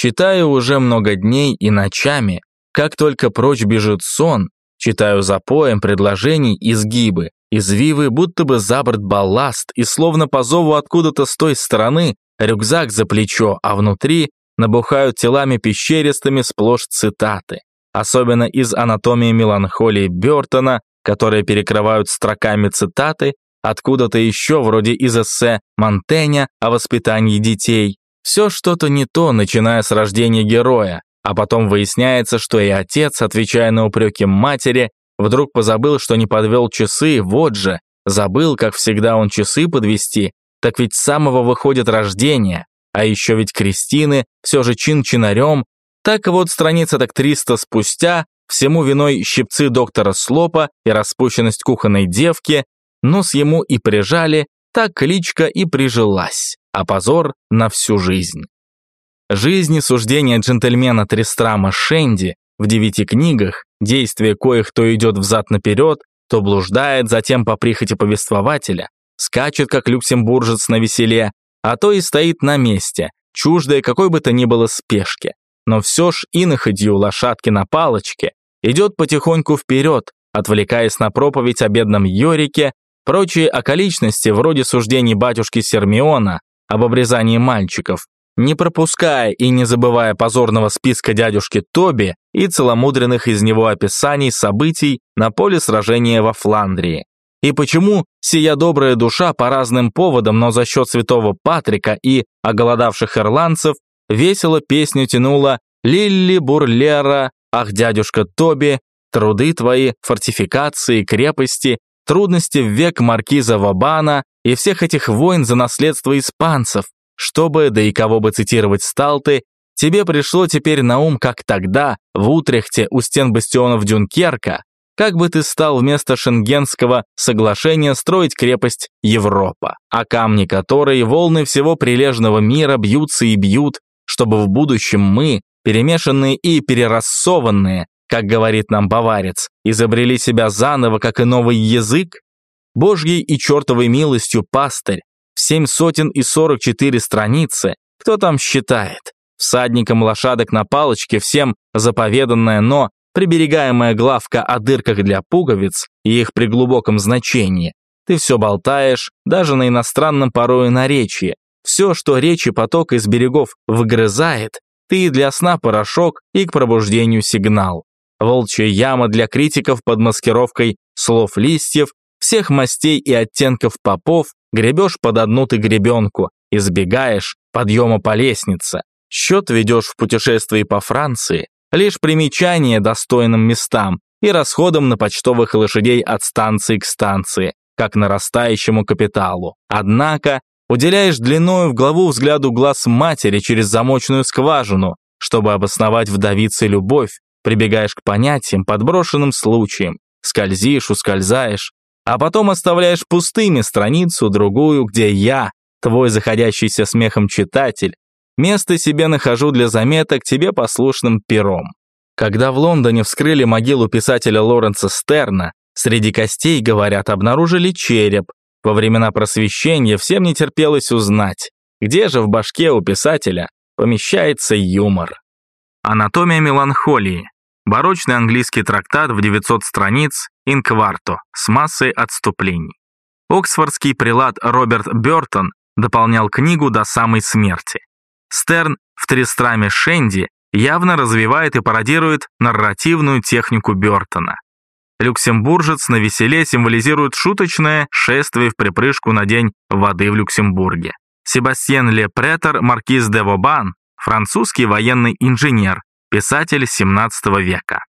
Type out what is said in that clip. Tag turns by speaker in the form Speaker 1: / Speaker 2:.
Speaker 1: Читаю уже много дней и ночами. Как только прочь бежит сон, читаю запоем предложений изгибы, извивы, будто бы за борт балласт, и словно по зову откуда-то с той стороны рюкзак за плечо, а внутри набухают телами пещеристыми сплошь цитаты. Особенно из «Анатомии меланхолии» Бертона, которые перекрывают строками цитаты, откуда-то еще вроде из эссе Монтэня о воспитании детей, все что-то не то, начиная с рождения героя, а потом выясняется, что и отец, отвечая на упреки матери, вдруг позабыл, что не подвел часы, вот же, забыл, как всегда он часы подвести, так ведь с самого выходит рождение, а еще ведь Кристины, все же чин-чинарем, так вот страница так 300 спустя, всему виной щипцы доктора Слопа и распущенность кухонной девки, нос ему и прижали, так кличка и прижилась а позор на всю жизнь. Жизнь и суждения джентльмена Тристрама Шенди в девяти книгах, действие коих то идет взад-наперед, то блуждает, затем по прихоти повествователя, скачет, как люксембуржец на веселе, а то и стоит на месте, чуждая какой бы то ни было спешки. Но все ж иноходью лошадки на палочке идет потихоньку вперед, отвлекаясь на проповедь о бедном Йорике, прочие околичности вроде суждений батюшки Сермиона, об обрезании мальчиков, не пропуская и не забывая позорного списка дядюшки Тоби и целомудренных из него описаний событий на поле сражения во Фландрии. И почему сия добрая душа по разным поводам, но за счет святого Патрика и оголодавших ирландцев, весело песню тянула «Лилли Бурлера, ах, дядюшка Тоби, труды твои, фортификации, крепости, трудности в век маркиза Вабана и всех этих войн за наследство испанцев, чтобы, да и кого бы цитировать стал ты, тебе пришло теперь на ум, как тогда, в Утрехте у стен бастионов Дюнкерка, как бы ты стал вместо Шенгенского соглашения строить крепость Европа, о камни которой волны всего прилежного мира бьются и бьют, чтобы в будущем мы, перемешанные и перерассованные, как говорит нам баварец, изобрели себя заново, как и новый язык? Божьей и чертовой милостью пастырь, в семь сотен и сорок четыре страницы, кто там считает? Всадникам лошадок на палочке всем заповеданное, но приберегаемая главка о дырках для пуговиц и их приглубоком значении. Ты все болтаешь, даже на иностранном порою наречии. Все, что речи поток из берегов выгрызает, ты и для сна порошок, и к пробуждению сигнал волчья яма для критиков под маскировкой слов листьев, всех мастей и оттенков попов, гребешь под одну ты гребенку, избегаешь подъема по лестнице, счет ведешь в путешествии по Франции, лишь примечание достойным местам и расходом на почтовых лошадей от станции к станции, как нарастающему капиталу. Однако уделяешь длиною в главу взгляду глаз матери через замочную скважину, чтобы обосновать вдовице любовь, прибегаешь к понятиям, подброшенным случаем, скользишь, ускользаешь, а потом оставляешь пустыми страницу, другую, где я, твой заходящийся смехом читатель, место себе нахожу для заметок тебе послушным пером. Когда в Лондоне вскрыли могилу писателя Лоренса Стерна, среди костей, говорят, обнаружили череп. Во времена просвещения всем не терпелось узнать, где же в башке у писателя помещается юмор. Анатомия меланхолии. Барочный английский трактат в 900 страниц, инкварто, с массой отступлений. Оксфордский прилад Роберт Бертон дополнял книгу до самой смерти. Стерн в Тристраме Шенди явно развивает и пародирует нарративную технику Бертона. Люксембуржец на веселе символизирует шуточное шествие в припрыжку на день воды в Люксембурге. Себастьен Ле Претер, маркиз де Вобан, французский военный инженер, писатель XVII века.